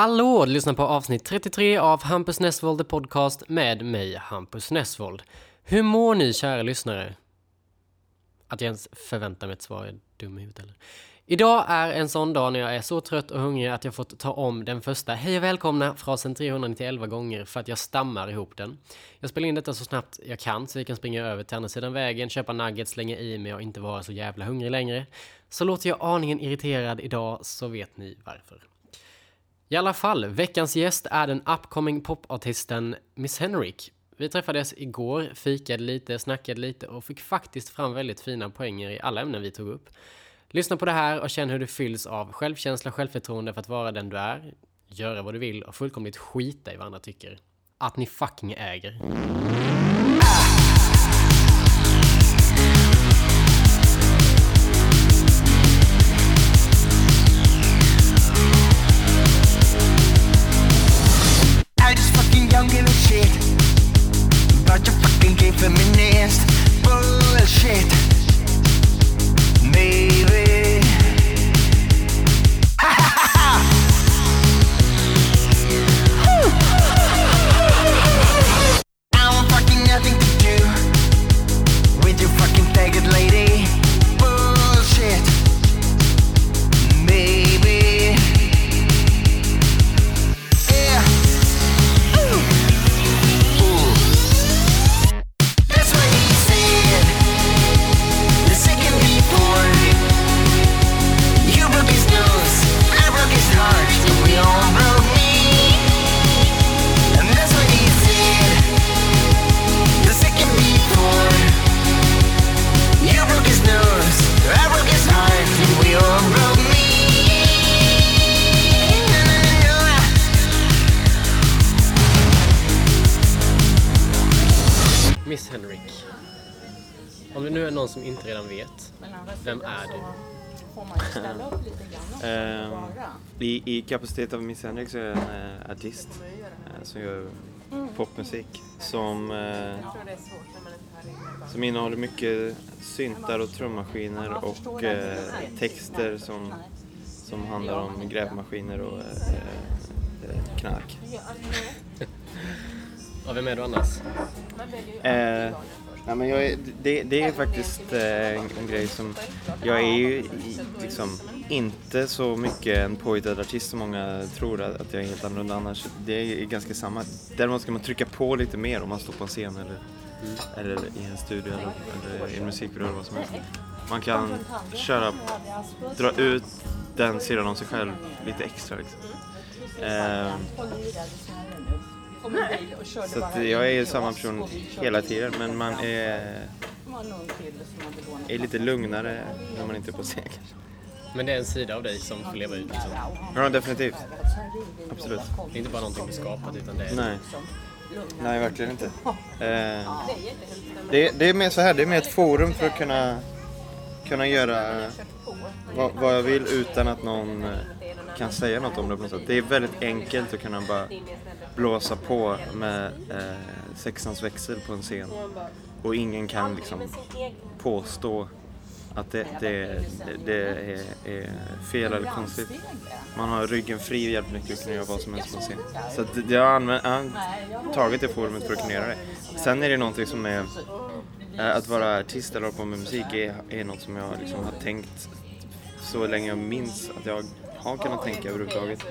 Hallå! Du lyssnar på avsnitt 33 av Hampus Nessvold The Podcast med mig, Hampus Nessvold. Hur mår ni, kära lyssnare? Att jag ens förväntar mig ett svar är dum i huvudet, eller? Idag är en sån dag när jag är så trött och hungrig att jag fått ta om den första hej och välkomna frasen 391 gånger för att jag stammar ihop den. Jag spelar in detta så snabbt jag kan så vi kan springa över till andra sidan vägen, köpa nuggets, slänga i mig och inte vara så jävla hungrig längre. Så låter jag aningen irriterad idag så vet ni varför. I alla fall, veckans gäst är den upcoming popartisten Miss Henrik. Vi träffades igår, fikade lite, snackade lite och fick faktiskt fram väldigt fina poänger i alla ämnen vi tog upp. Lyssna på det här och känn hur du fylls av självkänsla, självförtroende för att vara den du är, göra vad du vill och fullkomligt skita i vad andra tycker. Att ni fucking äger. Som inte redan vet, vem är du? bara. I, I kapacitet av Miss Henrik så är jag en eh, artist eh, som gör popmusik som, inne som innehåller mycket syntar och trummaskiner och texter som, som handlar om grävmaskiner och knark. Och vem är du annars? Ja, men jag är, det, det är faktiskt eh, en, en grej som... Jag är ju liksom inte så mycket en påhittad artist som många tror att, jag är helt annorlunda annars. Det är ganska samma. Däremot ska man trycka på lite mer om man står på en scen eller, eller i en studio eller, eller i en musikvideo eller vad som helst. Man kan köra, dra ut den sidan av sig själv lite extra liksom. Eh, så att jag är ju samma person hela tiden men man är, är lite lugnare när man inte är på scen kanske. Men det är en sida av dig som får leva ut liksom. Ja, definitivt. Absolut. Det är inte bara någonting du skapat utan det är... Nej. Nej, verkligen inte. Eh, det, det är mer så här, det är mer ett forum för att kunna, kunna göra vad, vad jag vill utan att någon eh, kan säga något om det på något sätt. Det är väldigt enkelt att kunna bara blåsa på med eh, sexans växel på en scen och ingen kan liksom påstå att det, det, det är, är fel eller konstigt. Man har ryggen fri och hjälper mycket att kunna göra vad som helst på en scen. Så att jag har, använt, jag har tagit det forumet för att kunna göra det. Sen är det någonting som är eh, att vara artist eller hålla på med musik är, är något som jag liksom har tänkt så länge jag minns att jag har kunnat tänka överhuvudtaget.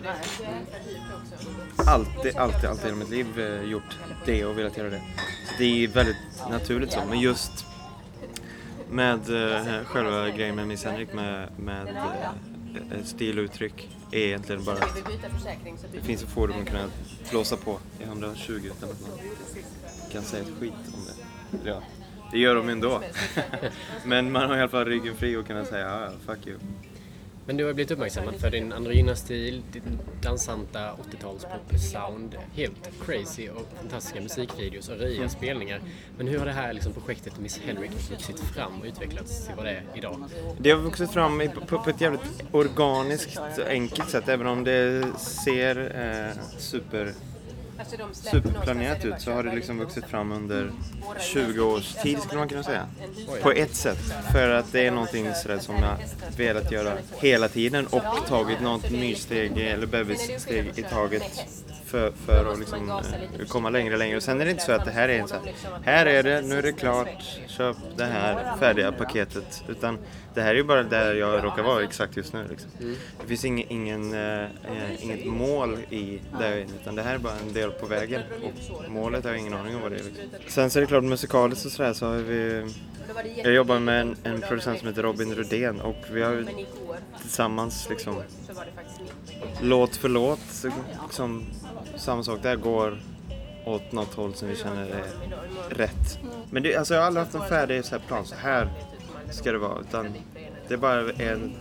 Alltid, alltid, alltid i hela mitt liv eh, gjort det och velat göra det. Så det är väldigt naturligt så. Men just med eh, själva grejen med Miss Henrik med, med eh, stil och uttryck är egentligen bara att det finns ett forum att kunna blåsa på i 120 utan att man kan säga ett skit om det. Ja, det gör de ändå. Men man har i alla fall ryggen fri och kunna säga ja, ja, fuck you. Men du har blivit uppmärksammad för din androgyna stil, din dansanta 80-tals pop-sound, helt crazy och fantastiska musikvideos och röjiga spelningar. Men hur har det här liksom, projektet Miss Henrik vuxit fram och utvecklats till vad det är idag? Det har vuxit fram i- på, på ett jävligt organiskt och enkelt sätt även om det ser eh, super Alltså, det ut så har det liksom vuxit fram under 20 års tid skulle man kunna säga. På ett sätt. För att det är någonting sådär som jag velat göra hela tiden och tagit något myrsteg eller bebissteg i taget för, för att liksom eh, komma längre och längre. Och sen är det inte så att det här är en så här, här är det, nu är det klart, köp det här färdiga paketet. Utan det här är ju bara där jag råkar vara exakt just nu. Liksom. Det finns ingen, ingen, eh, eh, inget mål i det jag är inne, utan det här är bara en del på vägen. Och målet har jag ingen aning om vad det är. Liksom. Sen så är det klart musikaliskt och sådär så har vi jag jobbar med en, en producent som heter Robin Rudén och vi har tillsammans liksom låt för låt, så liksom, samma sak där går åt något håll som vi känner är rätt. Men det, alltså jag har aldrig haft en färdig så här plan, så här ska det vara. Utan det är bara en...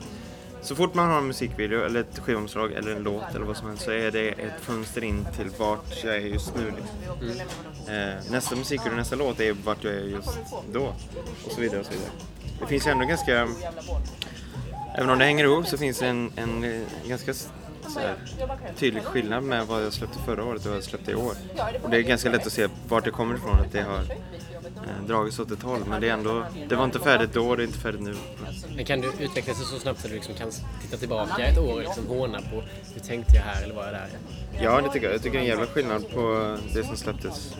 Så fort man har en musikvideo eller ett skivomslag eller en låt eller vad som helst så är det ett fönster in till vart jag är just nu. Liksom. Eh, nästa musikvideo, nästa låt är vart jag är just då. Och så vidare och så vidare. Det finns ju ändå ganska... Även om det hänger ihop så finns det en, en ganska tydlig skillnad med vad jag släppte förra året och vad jag släppte i år. Och det är ganska lätt att se vart det kommer ifrån, att det har eh, dragits åt ett håll. Men det är ändå, det var inte färdigt då, det är inte färdigt nu. Men kan du utveckla sig så snabbt att du liksom kan titta tillbaka ett år och liksom håna på hur tänkte jag här eller var jag där? Ja, det tycker jag. Jag tycker det är en jävla skillnad på det som släpptes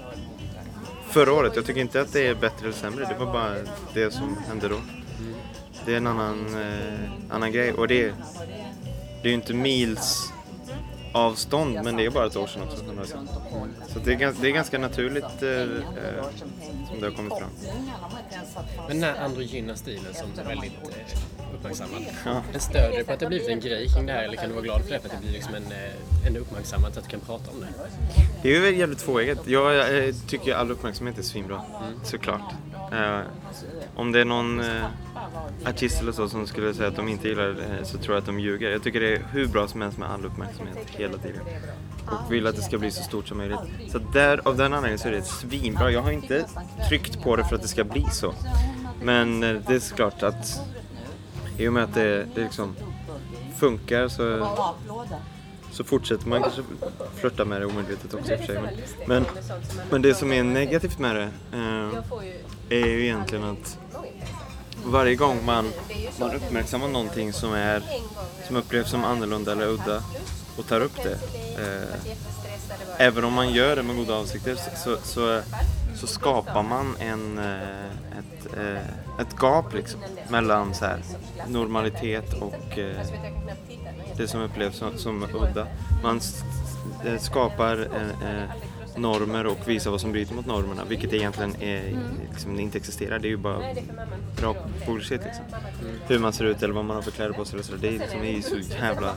förra året. Jag tycker inte att det är bättre eller sämre, det var bara det som hände då. Det är en annan, eh, annan grej och det, det är ju inte mils avstånd men det är bara ett år sedan också. Så det är, gans- det är ganska naturligt eh, eh, som det har kommit fram. Men den här androgyna stilen som är väldigt eh, uppmärksammad. Ja. Den stödjer på att det har blivit en grej kring det här eller kan du vara glad för det för att det blir liksom en, eh, en uppmärksammad så att du kan prata om det? Det är ju jävligt tvåeggat. Jag eh, tycker all uppmärksamhet är svinbra, såklart. Eh, om det är någon eh, artist eller så som skulle säga att de inte gillar det så tror jag att de ljuger. Jag tycker det är hur bra som helst med all uppmärksamhet hela tiden. Och vill att det ska bli så stort som möjligt. Så där, av den anledningen så är det svinbra. Jag har inte tryckt på det för att det ska bli så. Men eh, det är såklart att i och med att det, det liksom funkar så så fortsätter man kanske flörta med det omedvetet också i och för sig. Men, men, men det som är negativt med det eh, är ju egentligen att varje gång man, man uppmärksammar någonting som, är, som upplevs som annorlunda eller udda och tar upp det. Eh, även om man gör det med goda avsikter så, så, så, så skapar man en, eh, ett, eh, ett gap liksom, mellan så här, normalitet och eh, det som upplevs som, som udda. Man eh, skapar eh, normer och visar vad som bryter mot normerna, vilket egentligen är, liksom, inte existerar. Det är ju bara bra bullshit liksom. Hur man ser ut eller vad man har för kläder på sig och det är, liksom, det är ju så jävla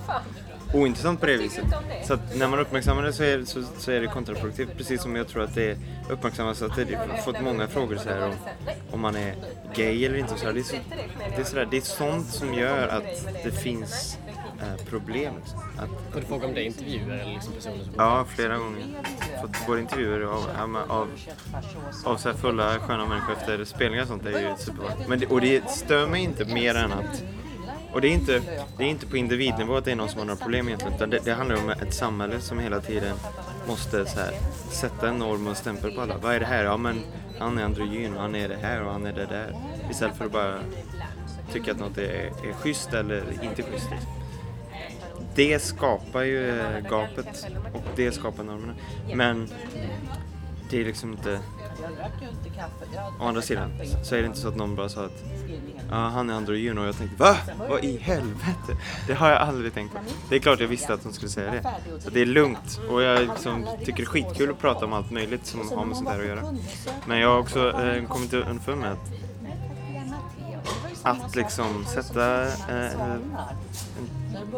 ointressant på det viset. Så att när man uppmärksammar det så är, så, så är det kontraproduktivt. Precis som jag tror att det uppmärksammas så att det har fått många frågor så här om, om man är gay eller inte. Så här. Det, är så, det, är så där, det är sånt som gör att det finns eh, problem. Liksom. Att, Får du fråga om det är intervjuer eller liksom personer som... Ja, flera gånger. Fått både intervjuer av, av, av, av så här fulla sköna människor efter spelningar och sånt. Det är ju superbra. Men det, och det stör mig inte mer än att och det är, inte, det är inte på individnivå att det är någon som har några problem egentligen. Utan det, det handlar om ett samhälle som hela tiden måste så här, sätta en norm och en stämpel på alla. Vad är det här? Ja men han är androgyn, han är det här och han är det där. Istället för att bara tycka att något är, är schysst eller inte schysst. Det skapar ju eh, gapet och det skapar normerna. Men det är liksom inte... Å andra sidan så är det inte så att någon bara sa att ja, han är androgyn och jag tänkte va? Vad i helvete? Det har jag aldrig tänkt på. Det är klart jag visste att de skulle säga det. Så det är lugnt och jag liksom tycker det är skitkul att prata om allt möjligt som har med sånt här att göra. Men jag har också eh, kommit underfund med att att liksom sätta eh,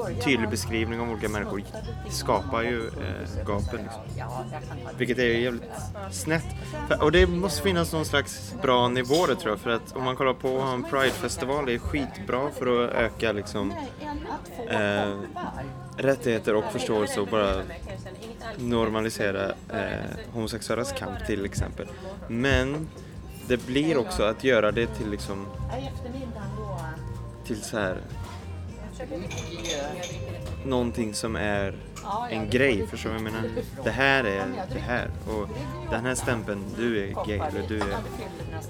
en tydlig beskrivning om olika människor skapar ju eh, gapen. Liksom. Vilket är ju jävligt snett. För, och det måste finnas någon slags bra nivå det tror jag. För att om man kollar på att ha en Pride-festival, det är skitbra för att öka liksom eh, rättigheter och förståelse och bara normalisera eh, homosexuellas kamp till exempel. Men det blir också att göra det till liksom till så här någonting som är en grej. Förstår du vad jag menar? Det här är det här. Och den här stämpeln, du är gay eller du är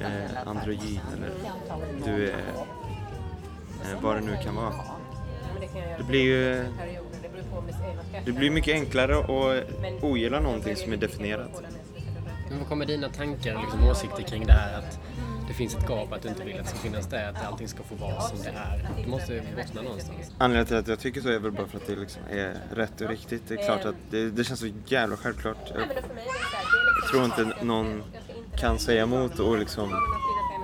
eh, androgyn eller du är eh, vad det nu kan vara. Det blir ju det blir mycket enklare att ogilla någonting som är definierat. Men vad kommer dina tankar och liksom åsikter kring det här att det finns ett gap, att du inte vill att det ska finnas det, att allting ska få vara som det är? Det måste ju bottna någonstans. Anledningen till att jag tycker så är väl bara för att det liksom är rätt och riktigt. Det är klart att det, det känns så jävla självklart. Jag, jag tror inte någon kan säga emot och liksom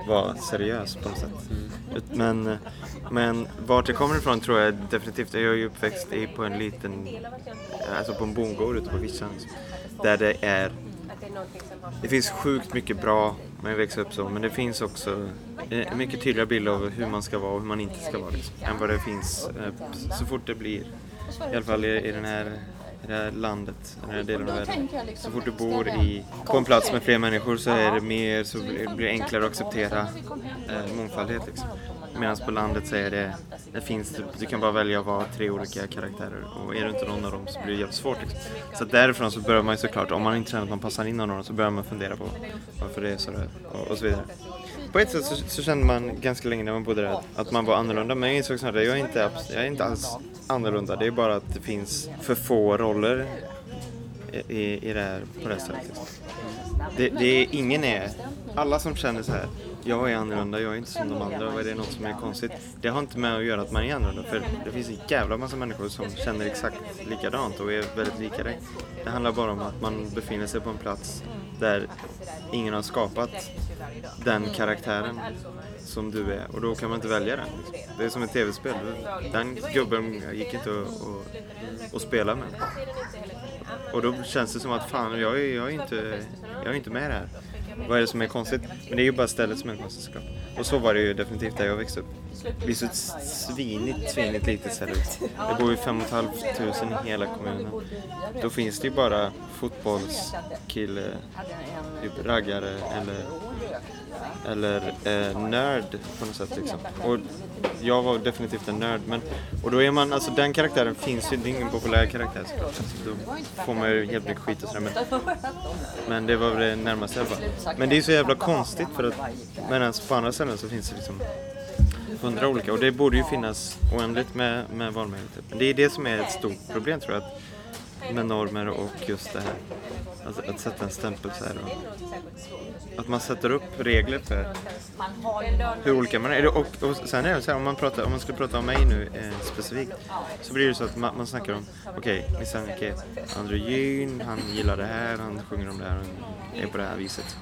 vara seriös på något sätt. Men, men vart jag kommer ifrån tror jag definitivt, jag är ju uppväxt i på en liten, alltså på en bondgård ute på Vischan. Där det är, det finns sjukt mycket bra när jag växer upp så, men det finns också en mycket tydligare bild av hur man ska vara och hur man inte ska vara. Liksom, än vad det finns eh, så fort det blir, i alla fall i, i den här det här landet, den här delen av världen. Så fort du bor i, på en plats med fler människor så är det mer, så blir det enklare att acceptera eh, mångfaldighet liksom. Medan på landet så är det, det finns, du kan bara välja att vara tre olika karaktärer och är du inte någon av dem så blir det jävligt svårt liksom. Så därifrån så börjar man ju såklart, om man inte känner att man passar in någon av dem så börjar man fundera på varför det är så där och, och så vidare. På ett sätt så, så kände man ganska länge när man bodde där att- man var annorlunda men jag insåg snart att jag är inte, jag är inte alls annorlunda. Det är bara att det finns för få roller i, i, i det här, på det här stället. Det, det är, ingen är, alla som känner så här, jag är annorlunda, jag är inte som de andra, och är det något som är konstigt? Det har inte med att göra att man är annorlunda, för det finns en jävla massa människor som känner exakt likadant och är väldigt lika dig. Det handlar bara om att man befinner sig på en plats där ingen har skapat den karaktären som du är och då kan man inte välja den. Det är som ett tv-spel. Den gubben gick inte att, att, att spela med. Och då känns det som att fan, jag är, jag är, inte, jag är inte med här. Vad är det som är konstigt? Men det är ju bara stället som är konstigt såklart. Och så var det ju definitivt där jag växte upp. Det är så ett svinigt, svinigt litet ställe. Det bor ju 5 500 i hela kommunen. Då finns det ju bara fotbollskille, typ raggare eller, eller eh, nörd på något sätt liksom. Och jag var definitivt en nörd. Men, och då är man, alltså den karaktären finns ju, det är ingen populär karaktär såklart. Alltså, då får man ju helt mycket skit och sådär. Men, men det var väl det närmaste alla fall. Men det är så jävla konstigt för att medan på andra ställen så finns det liksom hundra olika och det borde ju finnas oändligt med, med valmöjligheter. Men det är det som är ett stort problem tror jag. Att, med normer och just det här. Alltså, att sätta en stämpel så här. Och, att man sätter upp regler för hur olika man är. Och, och sen är det så här, om man, pratar, om man skulle prata om mig nu eh, specifikt så blir det så att man, man snackar om okej, okay, är androgyn, han gillar det här, han sjunger om det här, han är på det här viset.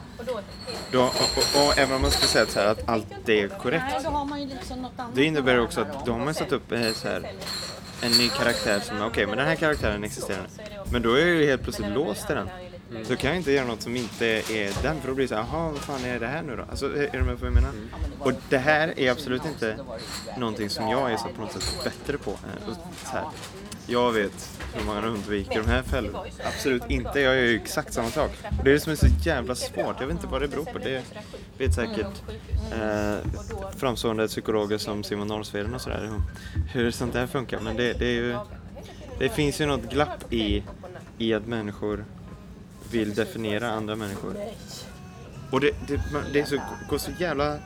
Då, och, och, och även om man skulle säga så här, att allt det är korrekt liksom det innebär också att då har man satt upp eh, så här, en ny karaktär som, okej men den här karaktären existerar. Men då är jag ju helt plötsligt låst i den. Så kan jag inte göra något som inte är den för då blir det så här, jaha vad fan är det här nu då? Alltså är du med på vad jag menar? Och det här är absolut inte någonting som jag är så på något sätt bättre på. Eh, Så här, jag vet hur man undviker de här fällorna. Absolut inte, jag gör ju exakt samma sak. Och det är det som är så jävla svårt, jag vet inte vad det beror på. Det vet säkert eh, framstående psykologer som Simon Norrsveden och sådär, hur- hur sånt där funkar. Men det, det är ju, det finns ju något glapp i, i att människor vill definiera andra människor. Och det, det, det är så, går så jävla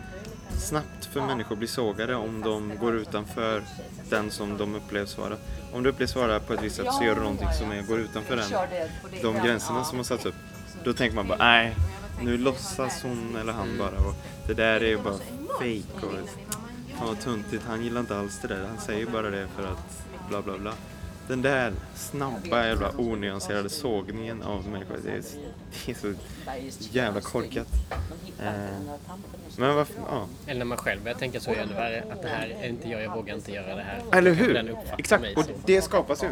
snabbt för människor att bli sågade om de går utanför den som de upplevs vara. Om du upplevs vara på ett visst sätt så gör du någonting som är, går utanför den, de gränserna som har satts upp. Då tänker man bara, nej, nu låtsas hon eller han bara. Och det där är ju bara fake och fan vad tuntigt, han gillar inte alls det där. Han säger bara det för att bla bla bla. Den där snabba jävla onyanserade sågningen av människor, det är, det är så jävla korkat. Eh, men varför, ja. Eller när man själv börjar tänka så är det värre. Att det här är inte jag, jag vågar inte göra det här. Eller hur? Exakt, och det skapas ju.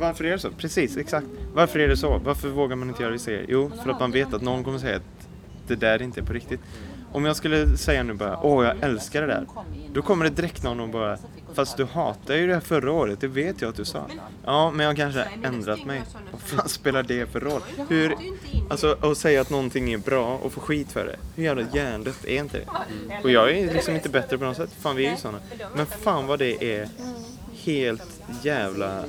Varför är det så? Precis, exakt. Varför är det så? Varför vågar man inte göra vissa grejer? Jo, för att man vet att någon kommer säga att det där inte är på riktigt. Om jag skulle säga nu bara, åh jag älskar det där. Då kommer det direkt någon och bara, fast du hatade ju det här förra året, det vet jag att du sa. Ja, men jag har kanske ändrat mig. Vad fan spelar det för roll? Hur, alltså att säga att någonting är bra och få skit för det. Hur jävla hjärndött är inte det? Och jag är liksom inte bättre på något sätt. Fan, vi är ju sådana. Men fan vad det är helt jävla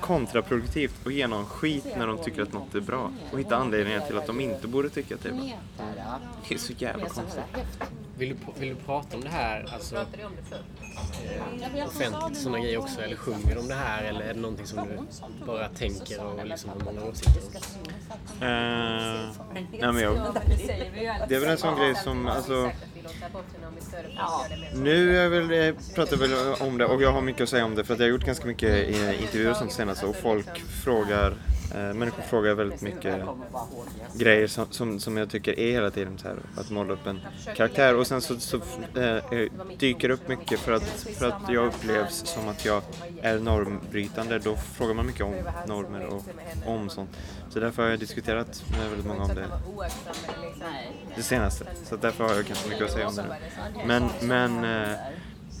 kontraproduktivt att ge någon skit när de tycker att något är bra och hitta anledningar till att de inte borde tycka att det är bra. Det är så jävla konstigt. Vill du, vill du prata om det här alltså, eh, offentligt, sådana grejer också? Eller sjunger du om det här? Eller är det någonting som du bara tänker och liksom har många åsikter om? Eh, nej men jag, det är väl en sån grej som, alltså, nu är väl, jag pratar väl om det och jag har mycket att säga om det för att jag har gjort ganska mycket i intervjuer och sånt senaste och folk frågar, eh, människor frågar väldigt mycket grejer som, som, som jag tycker är hela tiden så här, att måla upp en karaktär och sen så, så eh, dyker upp mycket för att, för att jag upplevs som att jag är normbrytande. Då frågar man mycket om normer och om sånt. Så därför har jag diskuterat med väldigt många om det det senaste. Så därför har jag kanske mycket att säga om det nu. Men, men eh,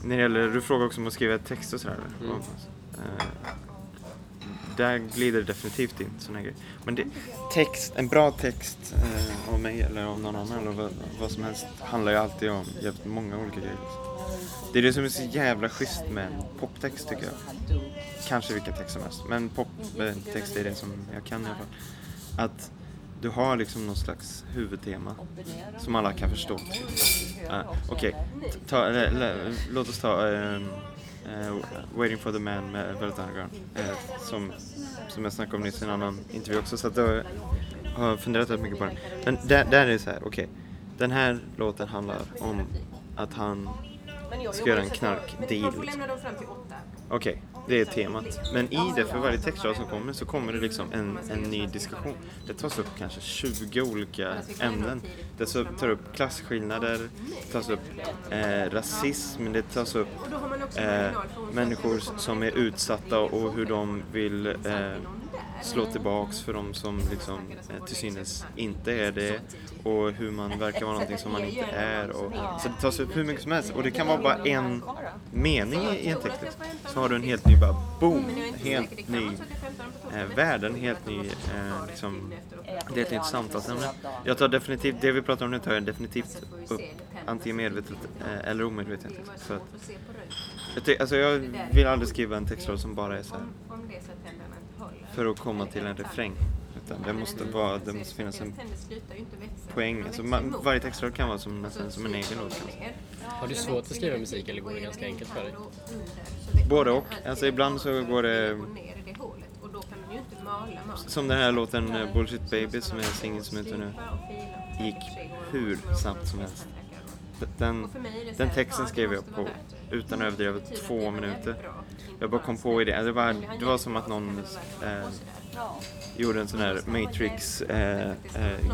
när det gäller, du frågar också om att skriva text och sådär. Mm. Eh, där glider det definitivt in sådana grejer. Men det, text, en bra text eh, av mig eller av någon annan eller vad, vad som helst handlar ju alltid om jävligt många olika grejer. Det är det som är så jävla schysst med en poptext tycker jag. Kanske vilken text som helst, men poptext eh, är det som jag kan i alla fall. Att du har liksom någon slags huvudtema som alla kan förstå. Uh, Okej, okay. låt oss ta ehm, eh, Waiting for the Man med Velvet Underground. eh, som, som jag snackade om nyss i en annan intervju också. Så att jag har funderat rätt mycket på den. Men där, där är det så här, okej. Den här låten handlar om att han ska göra en knarkdeal. Liksom. Okej, det är temat. Men i det, för varje textrad som kommer, så kommer det liksom en, en ny diskussion. Det tas upp kanske 20 olika ämnen. Det tar upp klasskillnader, det tas upp eh, rasism, det tas upp eh, människor som är utsatta och hur de vill eh, slå tillbaks för de som liksom eh, till synes inte är det och hur man verkar vara någonting som man inte är. Och, så det tas upp hur mycket som helst och det kan vara bara en mening i en text. Så har du en helt ny, bara boom, helt ny eh, värld, en helt ny, eh, liksom, det är ett nytt samtalsämne. Jag tar definitivt, det vi pratar om nu tar jag definitivt upp, antingen medvetet eh, eller omedvetet. Så att, jag, ty- alltså jag vill aldrig skriva en textrad som bara är så här för att komma till en refräng. Utan det måste, vara, det måste finnas en poäng. Alltså man, varje textrad kan vara som, nästan som en egen låt. kanske. Har du svårt att skriva musik eller går det ganska enkelt för dig? Både och. Alltså ibland så går det som den här låten eh, Bullshit Baby som är singeln som är ute nu. Gick hur snabbt som helst. Den, den texten skrev jag på utan att överdriva två minuter. Jag bara kom på idén. Alltså, det var, det var som att någon eh, gjorde en sån här Matrix eh, eh,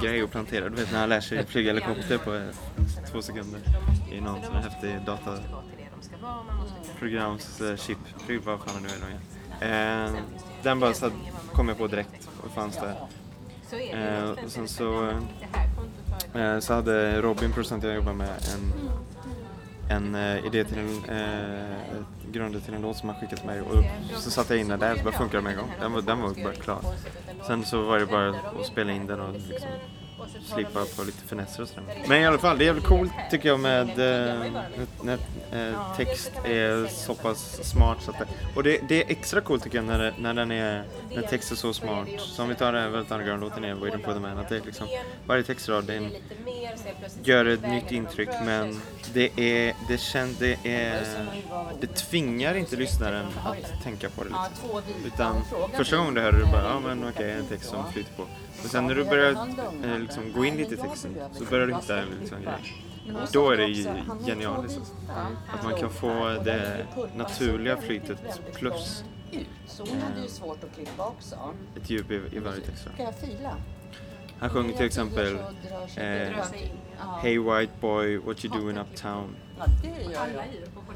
grej och planterade. Du vet när han lär sig flyga helikopter på eh, två sekunder i någon sån här häftig dataprogramschip. Eh, vad fan det nu är. Eh, den bara så kom jag på direkt och fanns där. Eh, och sen så, eh, så hade Robin, producenten jag jobbar med, en, en eh, idé till en, eh, grunden till en låt som han skickat till mig och så satte jag in den där och så bara funkade den med en gång. Den var, den var bara klar. Sen så var det bara att spela in den och liksom slipa på lite finesser och sådär. Men i alla fall, det är jävligt coolt tycker jag med eh, när eh, text är så pass smart. Så att det, och det, det är extra coolt tycker jag när, det, när, den är, när text är så smart. Som vi tar den här väldigt underground-låten är Waiting for the man. Att det är liksom, varje textrad det är en, gör ett nytt intryck men det är, det känns, det är, det tvingar inte lyssnaren att tänka på det liksom. Utan första gången du hör det, du bara, ja men okej, en text som flyter på. Och sen när du börjar eh, liksom, gå in lite i texten så börjar du hitta liksom, grejer. Då är det ju genialiskt. alltså. Att man kan få det naturliga flytet plus Zonen hade ju svårt att klippa också. ett djup i, i varje text. Ska jag fila? Han sjunger till exempel eh, Hey white boy, what you doing uptown? Ja, det gör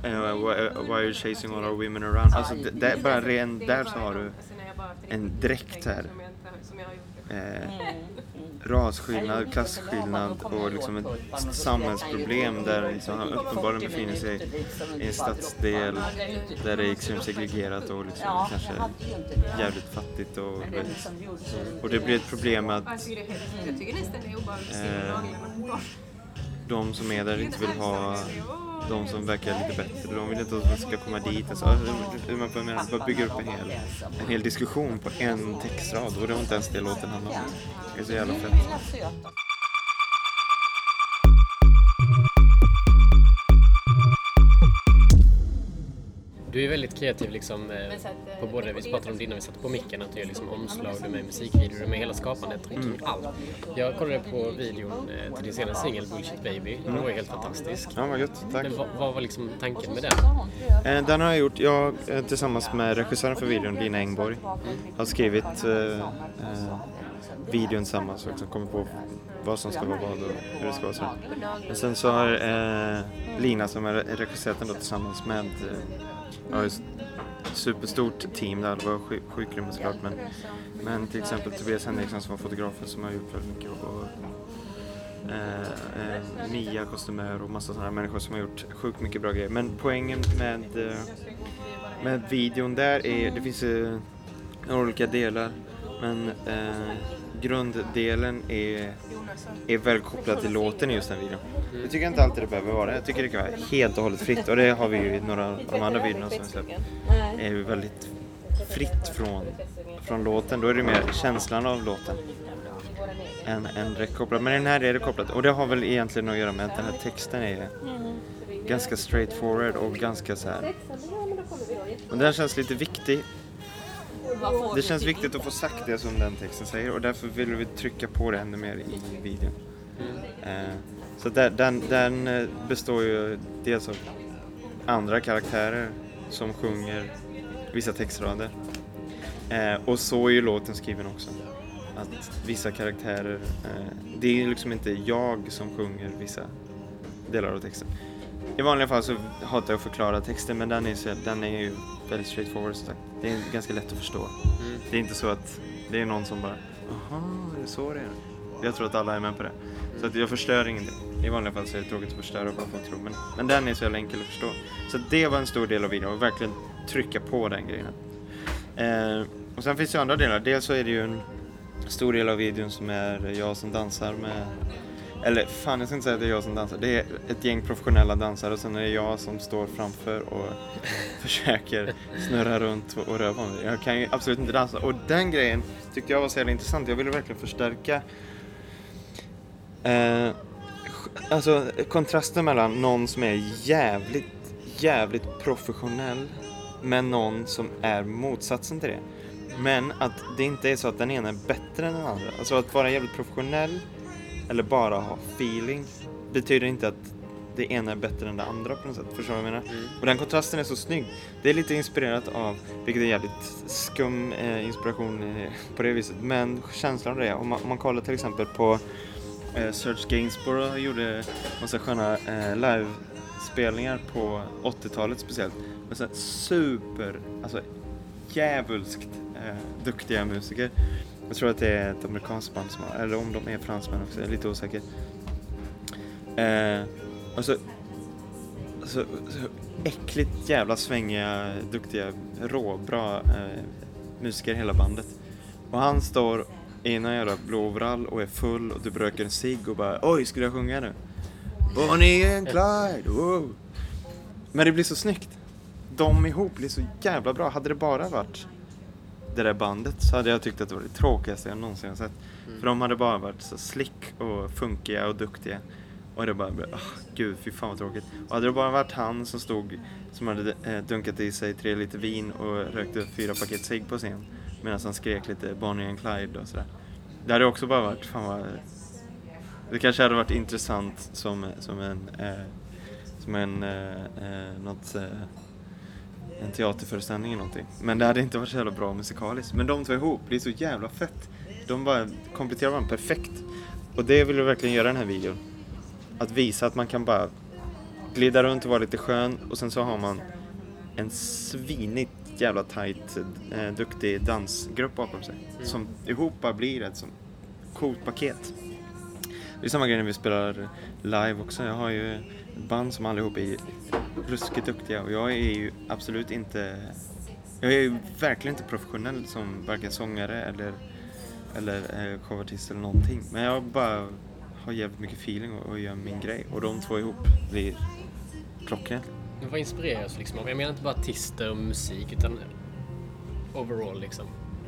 jag. Eh, why, are you chasing all our women around? Alltså det, det bara ren, där så har du en dräkt här. Eh, rasskillnad, klasskillnad och liksom ett samhällsproblem där liksom han uppenbarligen befinner sig i en stadsdel där det är extremt segregerat och liksom kanske jävligt fattigt och, liksom och det blir ett problem med att Eh, de som är där inte vill ha de som verkar lite bättre, de vill inte att man ska komma dit. Alltså, hur man bara bygger upp en hel, en hel diskussion på en textrad och det var inte ens det låten handlade om. Det är så jävla fett. Du är väldigt kreativ liksom, eh, att, eh, på både, vi pratade om det innan vi satte på micken, att du gör liksom omslag, du är med i musikvideor, du är med i hela skapandet, Mm. allt. Jag kollade på videon eh, till din senaste singel, Bullshit Baby, den var ju helt fantastisk. Ja, vad gött. Tack. Men vad, vad var liksom tanken med den? Eh, Den har jag gjort, jag tillsammans med regissören för videon, Lina Engborg, har skrivit eh, eh, videon tillsammans och liksom kommit på vad som ska vara vad och hur det ska vara. Så. Men sen så har eh, Lina som är regisserat den då tillsammans med eh, ja, ett superstort team där, det var sjuk grymt såklart men, men till exempel Tobias Henriksson som var fotografen som har gjort väldigt mycket och eh, eh, Mia kostymör och massa sådana människor som har gjort sjukt mycket bra grejer. Men poängen med, eh, med videon där är, det finns eh, några olika delar men eh, grunddelen är, är väldigt kopplad till låten i just den videon. Jag tycker inte alltid det behöver vara det. Jag tycker det kan vara helt och hållet fritt och det har vi ju i några av de andra videorna som vi släppt. är ju väldigt fritt från, från låten. Då är det mer känslan av låten än, än direkt kopplat. Men i den här är det kopplat och det har väl egentligen att göra med att den här texten är ganska straightforward och ganska så här. Och den känns lite viktig. Det känns viktigt att få sagt det som den texten säger och därför vill vi trycka på det ännu mer i videon. Eh, så där, den, den eh, består ju dels av andra karaktärer som sjunger vissa textrader. Eh, och så är ju låten skriven också. Att vissa karaktärer, det är liksom inte jag som sjunger vissa delar av texten. I vanliga fall så hatar jag att förklara texten men den är, så, den är ju väldigt straightforward sagt. Det är ganska lätt att förstå. Det är inte så att det är någon som bara Jaha, är det så det är? Jag tror att alla är med på det. Så att jag förstör ingenting. I vanliga fall så är det tråkigt att förstöra bara för att tro. Men, men den är så jävla enkel att förstå. Så det var en stor del av videon och verkligen trycka på den grejen. Eh, och sen finns det andra delar. Dels så är det ju en stor del av videon som är jag som dansar med eller fan jag ska inte säga att det är jag som dansar. Det är ett gäng professionella dansare och sen är det jag som står framför och försöker snurra runt och och röra på mig. Jag kan ju absolut inte dansa. Och den grejen tyckte jag var så jävla intressant. Jag ville verkligen förstärka eh, alltså kontrasten mellan någon som är jävligt, jävligt professionell men någon som är motsatsen till det. Men att det inte är så att den ena är bättre än den andra. Alltså att vara jävligt professionell eller bara ha feeling betyder inte att det ena är bättre än det andra på något sätt. Förstår du vad jag menar? Och den kontrasten är så snygg. Det är lite inspirerat av, vilket är jävligt skum eh, inspiration eh, på det viset, men känslan av det. Om man, om man kollar till exempel på eh, Serge Gainsborough gjorde massa sköna eh, livespelningar på 80-talet speciellt. Med så här super, alltså djävulskt eh, duktiga musiker. Jag tror att det är ett amerikanskt band som har, eller om de är fransmän också, jag är lite osäker. Eh, och så, så, så äckligt jävla svängiga, duktiga, råbra eh, musiker hela bandet. Och han står i en jävla blå overall och är full och du röker en cigg och bara Oj, skulle jag sjunga nu? Bonnie and Clyde, wow. Men det blir så snyggt. De ihop blir så jävla bra. Hade det bara varit det där bandet så hade jag tyckt att det var det tråkigaste jag någonsin har sett. För de hade bara varit så slick och funkiga och duktiga. Och det bara, oh, gud fy fan vad tråkigt. Och hade det bara varit han som stod, som hade eh, dunkat i sig tre liter vin och rökte fyra paket cigg på scen. Medan han skrek lite Bonnie and Clyde och sådär. Det hade också bara varit, fan vad... Det kanske hade varit intressant som, som en, eh, som en, eh, eh, något, eh, en teaterföreställning eller någonting. Men det hade inte varit så jävla bra musikaliskt. Men de två ihop, det är så jävla fett. De bara kompletterar varandra perfekt. Och det vill vi verkligen göra i den här videon. Att visa att man kan bara glida runt och vara lite skön och sen så har man en svinigt jävla tight, eh, duktig dansgrupp bakom sig. Som ihop bara blir ett sånt coolt paket. Det är samma grej när vi spelar live också. Jag har ju ett band som allihop är ruskigt duktiga och jag är ju absolut inte jag är ju verkligen inte professionell som varken sångare eller, eller eh, showartist eller någonting. Men jag bara har jävligt mycket feeling och, och gör min grej. Och de två ihop blir klockren. Men vad inspireras liksom av? Jag menar inte bara artister och musik utan overall liksom.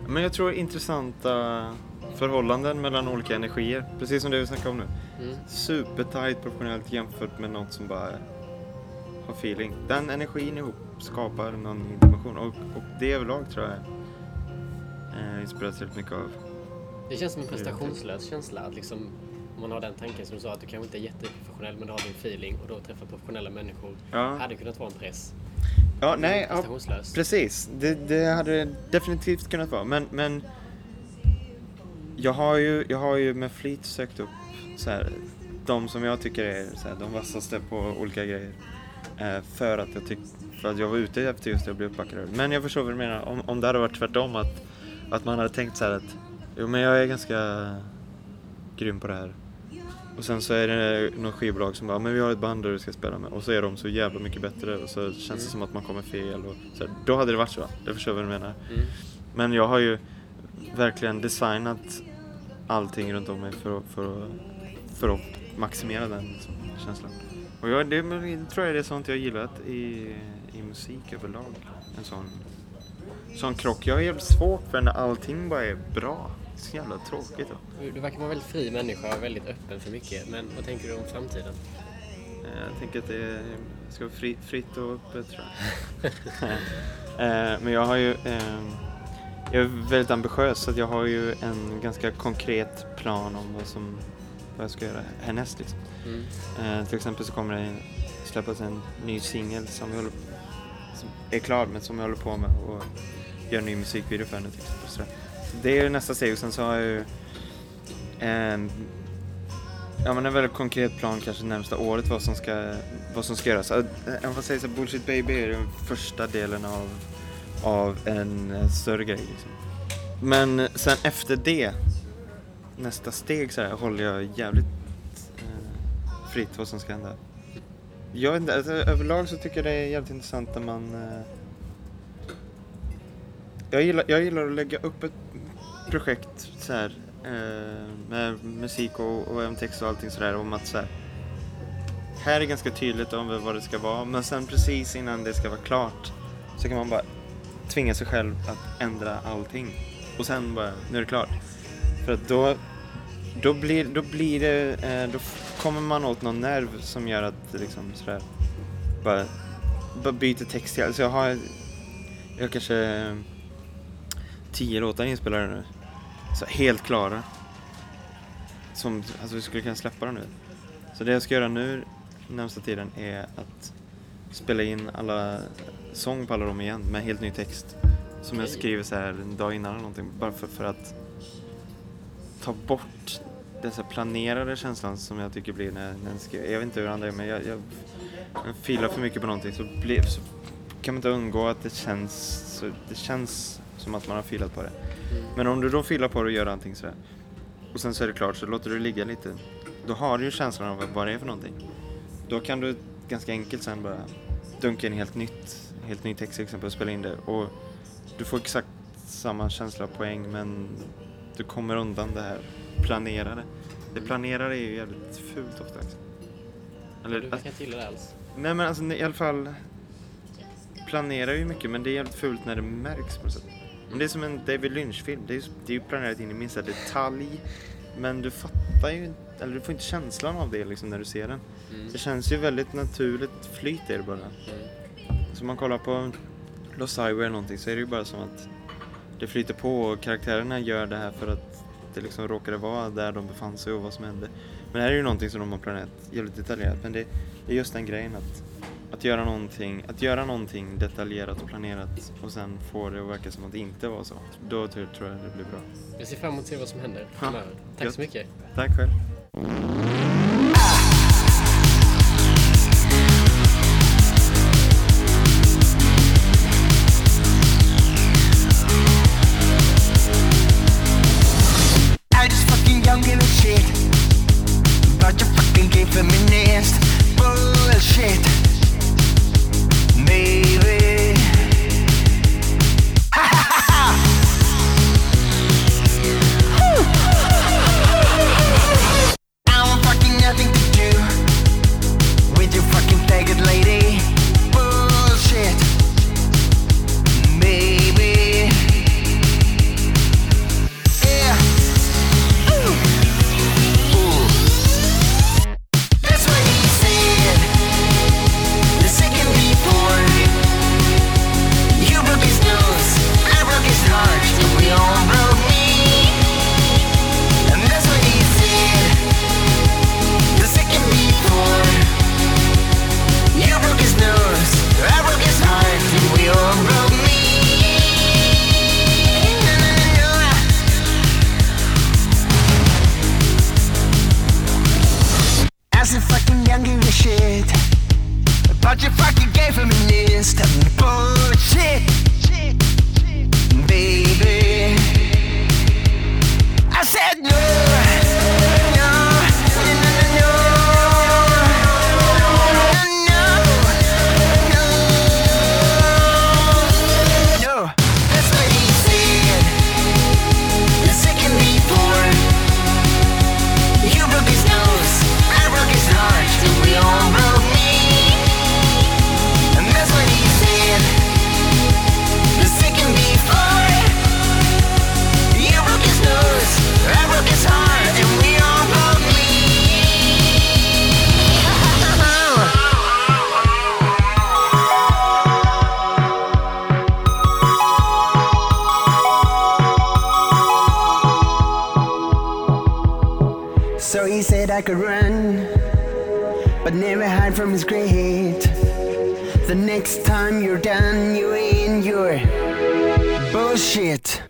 Men jag tror intressanta förhållanden mellan olika energier. Precis som det vi snackade om nu. Mm. Supertight professionellt jämfört med något som bara har feeling. Den energin ihop skapar någon dimension och, och det överlag tror jag eh, inspireras väldigt mycket av. Det känns som en prestationslös känsla att liksom om man har den tanken som du sa att du kanske inte är jätteprofessionell men du har din feeling och då träffar professionella människor. Ja, Hade kunnat vara en press. ja nej, ja, precis. Det, det hade definitivt kunnat vara. Men, men jag, har ju, jag har ju med flit sökt upp så här, de som jag tycker är så här, de vassaste på olika grejer. Eh, för, att jag tyck, för att jag var ute efter just det att bli uppbackad. Men jag förstår vad du menar. Om, om det hade varit tvärtom att, att man hade tänkt så här att jo men jag är ganska grym på det här. Och sen så är det någon skivbolag som bara, men vi har ett band där du ska spela med. Och så är de så jävla mycket bättre och så känns det som att man kommer fel. Och så här, då hade det varit så. Jag förstår vad du menar. Mm. Men jag har ju verkligen designat allting runt om mig för att, för att, för att maximera den liksom, känslan. Och jag, det tror jag är det sånt jag gillat i, i musik överlag. En sån, sån krock. Jag är jävligt svårt för när allting bara är bra. Det är så jävla tråkigt. Du, du verkar vara en väldigt fri människa och väldigt öppen för mycket. Men vad tänker du om framtiden? Eh, Jag tänker att det ska vara fri, fritt och öppet tror jag. Eh, Men jag har ju eh, jag är väldigt ambitiös så jag har ju en ganska konkret plan om vad, som, vad jag ska göra härnäst. Liksom. Mm. Eh, till exempel så kommer det släppas en ny singel som, vi håller- som är klar men som jag håller på med och gör en ny musikvideo för nu till exempel. Så det är nästa steg och sen så har jag ju en, ja, men en väldigt konkret plan kanske närmsta året vad som ska, vad som ska göras. Äh, Om man säger så Bullshit Baby är den första delen av, av en eh, större grej. Liksom. Men sen efter det, nästa steg så här, håller jag jävligt eh, fritt vad som ska hända. Jag vet inte, alltså, överlag så tycker jag det är jävligt intressant när man... Eh, jag, gillar, jag gillar att lägga upp ett projekt så här, eh, med musik och, och även text och allting sådär om att så här, här är ganska tydligt om vad det ska vara men sen precis innan det ska vara klart så kan man bara tvinga sig själv att ändra allting och sen bara, nu är det klart. För att då, då, blir, då blir det, eh, då kommer man åt någon nerv som gör att det liksom sådär, bara, bara byter text. Alltså jag har, jag har kanske eh, tio låtar inspelade nu. Så helt klara. Som, alltså vi skulle kunna släppa dem nu. Så det jag ska göra nu närmsta tiden är att spela in alla sång på alla dem igen med helt ny text. Som jag skriver så här en dag innan eller någonting. Bara för, för att ta bort den så planerade känslan som jag tycker blir när, när skriver. Jag vet inte hur andra är men jag, jag, jag filar för mycket på någonting så, blir, så kan man inte undgå att det känns, så, det känns som att man har filat på det. Men om du då filar på det och gör allting sådär och sen så är det klart så låter du det ligga lite. Då har du ju känslan av vad det är för någonting. Då kan du ganska enkelt sen bara dunka in helt nytt, helt ny text till exempel och spela in det. Och du får exakt samma känsla och poäng men du kommer undan det här planerade. Det planerade är ju jävligt fult ofta. Liksom. Du Eller, verkar inte gilla det alls. Nej men alltså i alla fall planerar ju mycket men det är jävligt fult när det märks på något sätt. Men det är som en David Lynch-film. Det är ju det är planerat in i minsta detalj. Men du fattar ju eller du får inte känslan av det liksom när du ser den. Mm. Det känns ju väldigt naturligt flyt är det bara. Mm. Så man kollar på Lost Highway eller någonting så är det ju bara som att det flyter på och karaktärerna gör det här för att det liksom råkade vara där de befann sig och vad som hände. Men det här är ju någonting som de har planerat jävligt detaljerat. Men det, det är just den grejen att, att, göra någonting, att göra någonting detaljerat och planerat och sen få det att verka som att det inte var så. Då tror jag det blir bra. Jag ser fram emot att se vad som händer Ja. Tack gött. så mycket. Tack själv. gave him a list of bullshit. from his. The next time you're done, you in your bullshit.